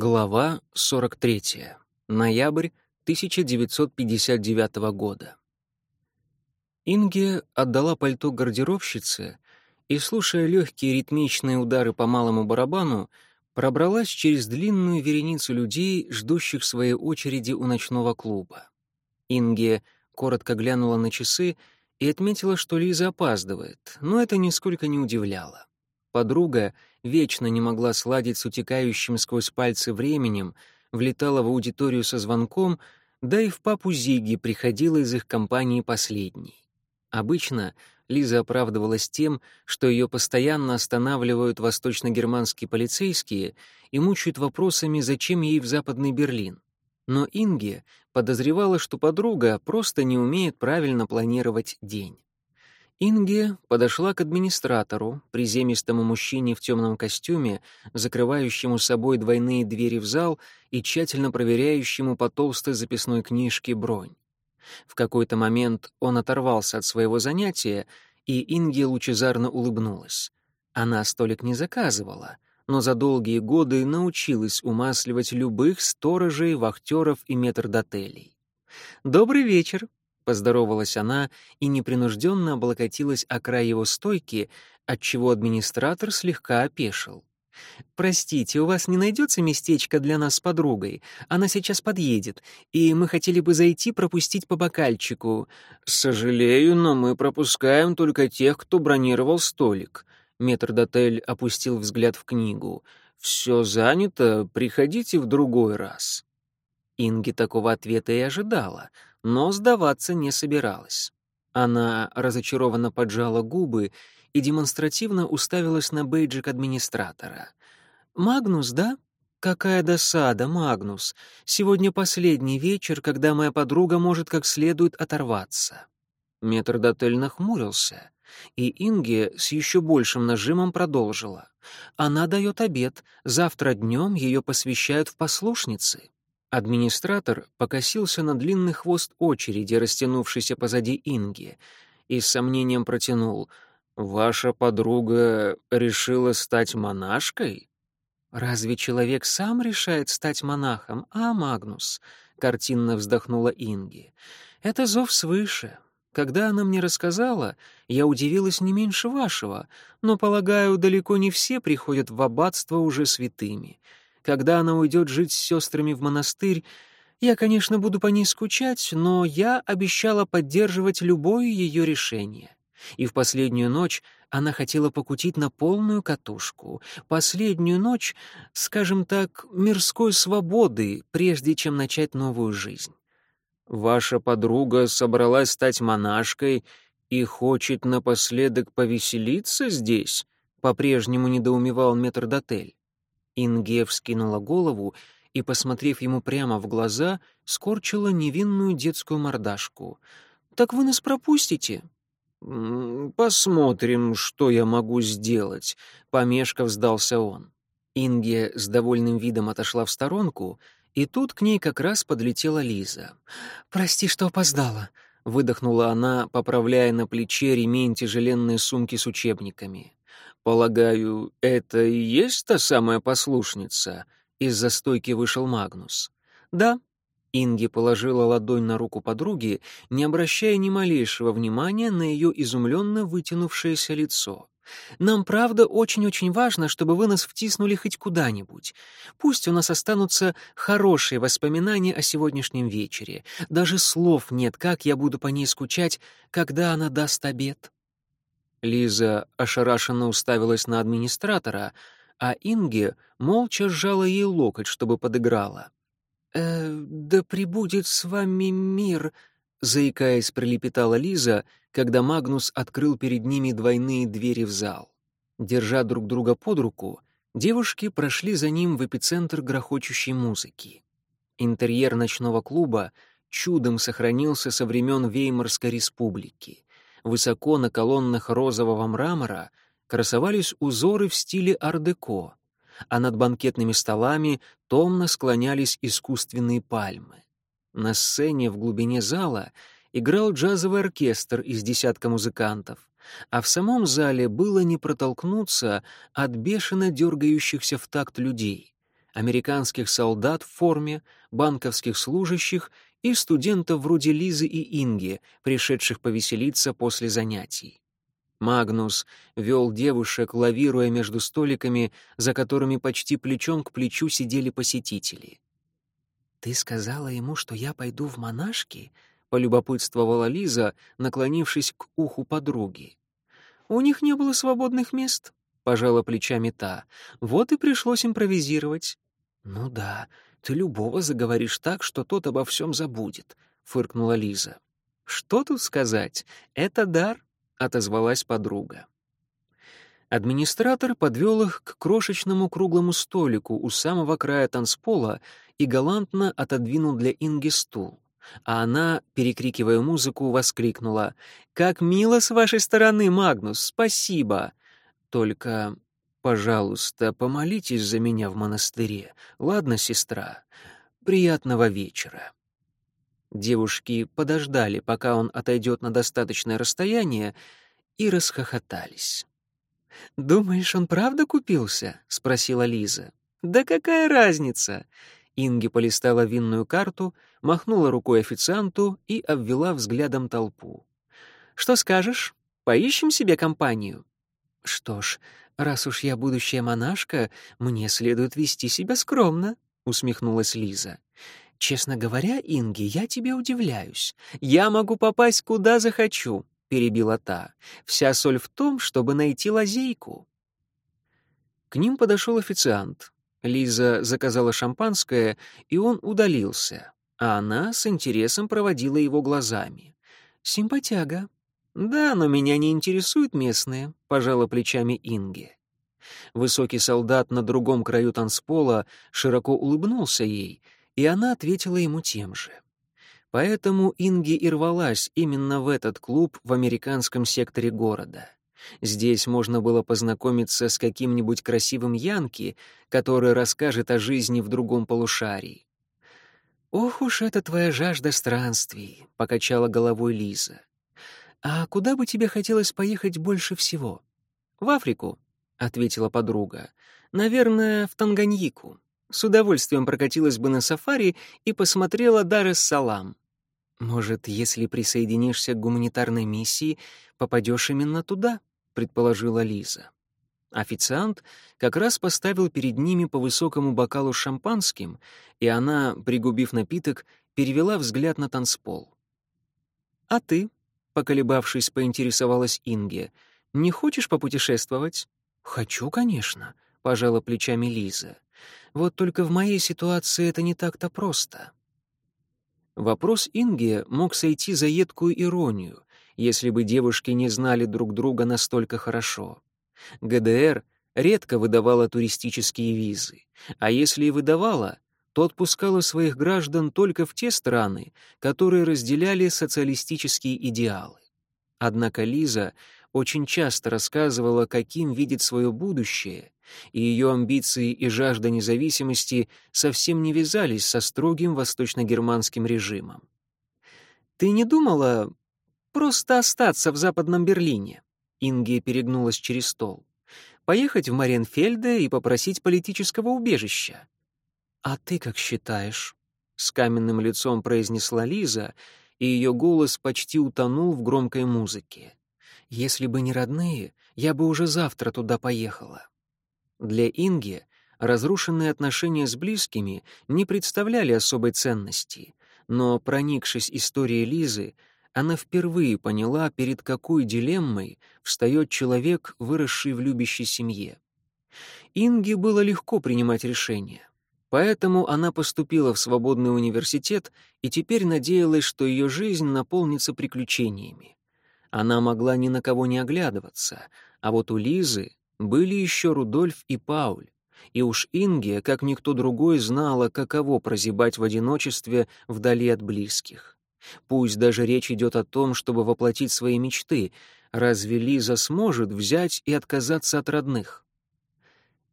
Глава 43. Ноябрь 1959 года. Инге отдала пальто гардеробщице и, слушая легкие ритмичные удары по малому барабану, пробралась через длинную вереницу людей, ждущих своей очереди у ночного клуба. Инге коротко глянула на часы и отметила, что Лиза опаздывает, но это нисколько не удивляло. Подруга вечно не могла сладить с утекающим сквозь пальцы временем, влетала в аудиторию со звонком, да и в папу Зиги приходила из их компании последней. Обычно Лиза оправдывалась тем, что ее постоянно останавливают восточно-германские полицейские и мучают вопросами, зачем ей в Западный Берлин. Но Инге подозревала, что подруга просто не умеет правильно планировать день. Инге подошла к администратору, приземистому мужчине в темном костюме, закрывающему собой двойные двери в зал и тщательно проверяющему по толстой записной книжке бронь. В какой-то момент он оторвался от своего занятия, и Инге лучезарно улыбнулась. Она столик не заказывала, но за долгие годы научилась умасливать любых сторожей, вахтеров и метрдотелей. «Добрый вечер», Поздоровалась она и непринужденно облокотилась о край его стойки, отчего администратор слегка опешил. «Простите, у вас не найдется местечко для нас с подругой? Она сейчас подъедет, и мы хотели бы зайти пропустить по бокальчику». «Сожалею, но мы пропускаем только тех, кто бронировал столик». Метрдотель опустил взгляд в книгу. «Все занято, приходите в другой раз». Инги такого ответа и ожидала — но сдаваться не собиралась. Она разочарованно поджала губы и демонстративно уставилась на бейджик администратора. «Магнус, да? Какая досада, Магнус. Сегодня последний вечер, когда моя подруга может как следует оторваться». Метрдотель нахмурился, и Инге с еще большим нажимом продолжила. «Она дает обед, завтра днем ее посвящают в послушницы». Администратор покосился на длинный хвост очереди, растянувшийся позади Инги, и с сомнением протянул «Ваша подруга решила стать монашкой?» «Разве человек сам решает стать монахом, а, Магнус?» — картинно вздохнула Инги. «Это зов свыше. Когда она мне рассказала, я удивилась не меньше вашего, но, полагаю, далеко не все приходят в аббатство уже святыми. Когда она уйдет жить с сестрами в монастырь, я, конечно, буду по ней скучать, но я обещала поддерживать любое ее решение. И в последнюю ночь она хотела покутить на полную катушку. Последнюю ночь, скажем так, мирской свободы, прежде чем начать новую жизнь. Ваша подруга собралась стать монашкой и хочет напоследок повеселиться здесь? По-прежнему недоумевал метрдотель. Инге вскинула голову и, посмотрев ему прямо в глаза, скорчила невинную детскую мордашку. «Так вы нас пропустите?» «Посмотрим, что я могу сделать», — помешков сдался он. Инге с довольным видом отошла в сторонку, и тут к ней как раз подлетела Лиза. «Прости, что опоздала», — выдохнула она, поправляя на плече ремень тяжеленной сумки с учебниками. «Полагаю, это и есть та самая послушница?» Из-за стойки вышел Магнус. «Да». Инги положила ладонь на руку подруги, не обращая ни малейшего внимания на ее изумленно вытянувшееся лицо. «Нам, правда, очень-очень важно, чтобы вы нас втиснули хоть куда-нибудь. Пусть у нас останутся хорошие воспоминания о сегодняшнем вечере. Даже слов нет, как я буду по ней скучать, когда она даст обед». Лиза ошарашенно уставилась на администратора, а Инге молча сжала ей локоть, чтобы подыграла. «Э, «Да прибудет с вами мир», — заикаясь, пролепетала Лиза, когда Магнус открыл перед ними двойные двери в зал. Держа друг друга под руку, девушки прошли за ним в эпицентр грохочущей музыки. Интерьер ночного клуба чудом сохранился со времен Веймарской республики. Высоко на колоннах розового мрамора красовались узоры в стиле ар-деко, а над банкетными столами томно склонялись искусственные пальмы. На сцене в глубине зала играл джазовый оркестр из десятка музыкантов, а в самом зале было не протолкнуться от бешено дергающихся в такт людей. американских солдат в форме, банковских служащих и студентов вроде Лизы и Инги, пришедших повеселиться после занятий. Магнус вел девушек, лавируя между столиками, за которыми почти плечом к плечу сидели посетители. «Ты сказала ему, что я пойду в монашки?» — полюбопытствовала Лиза, наклонившись к уху подруги. «У них не было свободных мест», — пожала плечами та. «Вот и пришлось импровизировать». «Ну да, ты любого заговоришь так, что тот обо всем забудет», — фыркнула Лиза. «Что тут сказать? Это дар», — отозвалась подруга. Администратор подвел их к крошечному круглому столику у самого края танцпола и галантно отодвинул для Инги стул. А она, перекрикивая музыку, воскликнула. «Как мило с вашей стороны, Магнус, спасибо!» «Только, пожалуйста, помолитесь за меня в монастыре. Ладно, сестра? Приятного вечера!» Девушки подождали, пока он отойдет на достаточное расстояние, и расхохотались. «Думаешь, он правда купился?» — спросила Лиза. «Да какая разница?» Инги полистала винную карту, махнула рукой официанту и обвела взглядом толпу. «Что скажешь? Поищем себе компанию?» «Что ж, раз уж я будущая монашка, мне следует вести себя скромно», — усмехнулась Лиза. «Честно говоря, Инги, я тебе удивляюсь. Я могу попасть куда захочу. — перебила та. «Вся соль в том, чтобы найти лазейку». К ним подошел официант. Лиза заказала шампанское, и он удалился, а она с интересом проводила его глазами. «Симпатяга». «Да, но меня не интересуют местные», — пожала плечами Инге. Высокий солдат на другом краю танцпола широко улыбнулся ей, и она ответила ему тем же. Поэтому Инги и рвалась именно в этот клуб в американском секторе города. Здесь можно было познакомиться с каким-нибудь красивым янки, который расскажет о жизни в другом полушарии. «Ох уж это твоя жажда странствий», — покачала головой Лиза. «А куда бы тебе хотелось поехать больше всего?» «В Африку», — ответила подруга. «Наверное, в Танганьику. С удовольствием прокатилась бы на сафари и посмотрела Дар-эс-Салам. Может, если присоединишься к гуманитарной миссии, попадешь именно туда, предположила Лиза. Официант как раз поставил перед ними по высокому бокалу шампанским, и она, пригубив напиток, перевела взгляд на танцпол. «А ты?» — поколебавшись, поинтересовалась Инге. «Не хочешь попутешествовать?» «Хочу, конечно», — пожала плечами Лиза. Вот только в моей ситуации это не так-то просто. Вопрос Инги мог сойти за едкую иронию, если бы девушки не знали друг друга настолько хорошо. ГДР редко выдавала туристические визы, а если и выдавала, то отпускала своих граждан только в те страны, которые разделяли социалистические идеалы. Однако Лиза очень часто рассказывала, каким видит свое будущее, и ее амбиции и жажда независимости совсем не вязались со строгим восточно-германским режимом. «Ты не думала просто остаться в Западном Берлине?» Инге перегнулась через стол. «Поехать в Маренфельде и попросить политического убежища?» «А ты как считаешь?» — с каменным лицом произнесла Лиза, и ее голос почти утонул в громкой музыке. «Если бы не родные, я бы уже завтра туда поехала». Для Инги разрушенные отношения с близкими не представляли особой ценности, но, проникшись историей Лизы, она впервые поняла, перед какой дилеммой встает человек, выросший в любящей семье. Инге было легко принимать решения. Поэтому она поступила в свободный университет и теперь надеялась, что ее жизнь наполнится приключениями. Она могла ни на кого не оглядываться, а вот у Лизы были еще Рудольф и Пауль, и уж Инге, как никто другой, знала, каково прозябать в одиночестве вдали от близких. Пусть даже речь идет о том, чтобы воплотить свои мечты, разве Лиза сможет взять и отказаться от родных?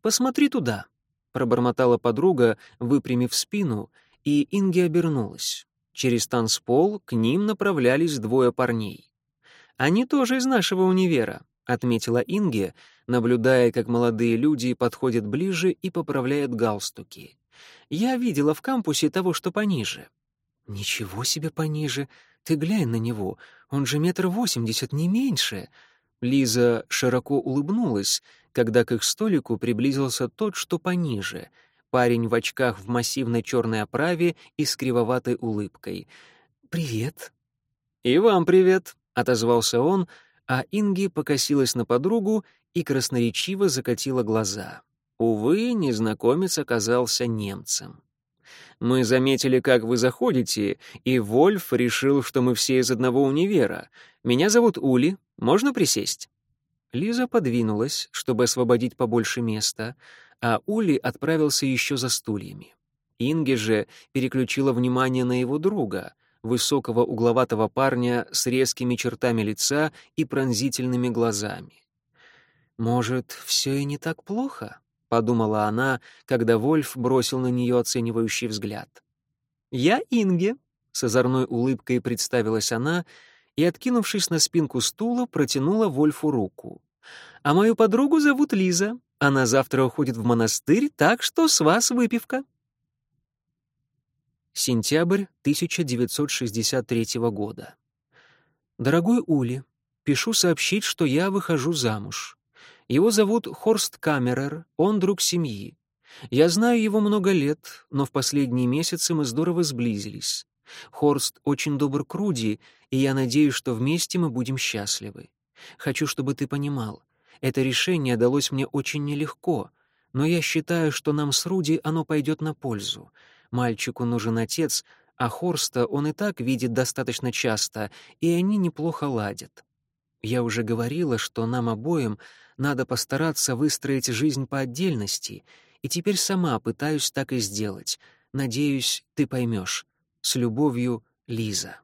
«Посмотри туда», — пробормотала подруга, выпрямив спину, и Инге обернулась. Через танцпол к ним направлялись двое парней. «Они тоже из нашего универа», — отметила Инге, наблюдая, как молодые люди подходят ближе и поправляют галстуки. «Я видела в кампусе того, что пониже». «Ничего себе пониже! Ты глянь на него, он же метр восемьдесят, не меньше!» Лиза широко улыбнулась, когда к их столику приблизился тот, что пониже. Парень в очках в массивной черной оправе и с кривоватой улыбкой. «Привет». «И вам привет», — отозвался он, а Инги покосилась на подругу и красноречиво закатила глаза. Увы, незнакомец оказался немцем. Мы заметили, как вы заходите, и Вольф решил, что мы все из одного универа. Меня зовут Ули. Можно присесть?» Лиза подвинулась, чтобы освободить побольше места, а Ули отправился еще за стульями. Инге же переключила внимание на его друга, высокого угловатого парня с резкими чертами лица и пронзительными глазами. «Может, все и не так плохо?» подумала она, когда Вольф бросил на нее оценивающий взгляд. «Я Инге», — с озорной улыбкой представилась она и, откинувшись на спинку стула, протянула Вольфу руку. «А мою подругу зовут Лиза. Она завтра уходит в монастырь, так что с вас выпивка». Сентябрь 1963 года. «Дорогой Ули, пишу сообщить, что я выхожу замуж. Его зовут Хорст Камерер, он друг семьи. Я знаю его много лет, но в последние месяцы мы здорово сблизились. Хорст очень добр к Руди, и я надеюсь, что вместе мы будем счастливы. Хочу, чтобы ты понимал, это решение далось мне очень нелегко, но я считаю, что нам с Руди оно пойдет на пользу. Мальчику нужен отец, а Хорста он и так видит достаточно часто, и они неплохо ладят. Я уже говорила, что нам обоим надо постараться выстроить жизнь по отдельности, и теперь сама пытаюсь так и сделать. Надеюсь, ты поймешь. С любовью, Лиза.